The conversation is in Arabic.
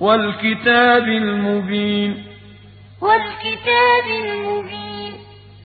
والكتاب المبين والكتاب المبين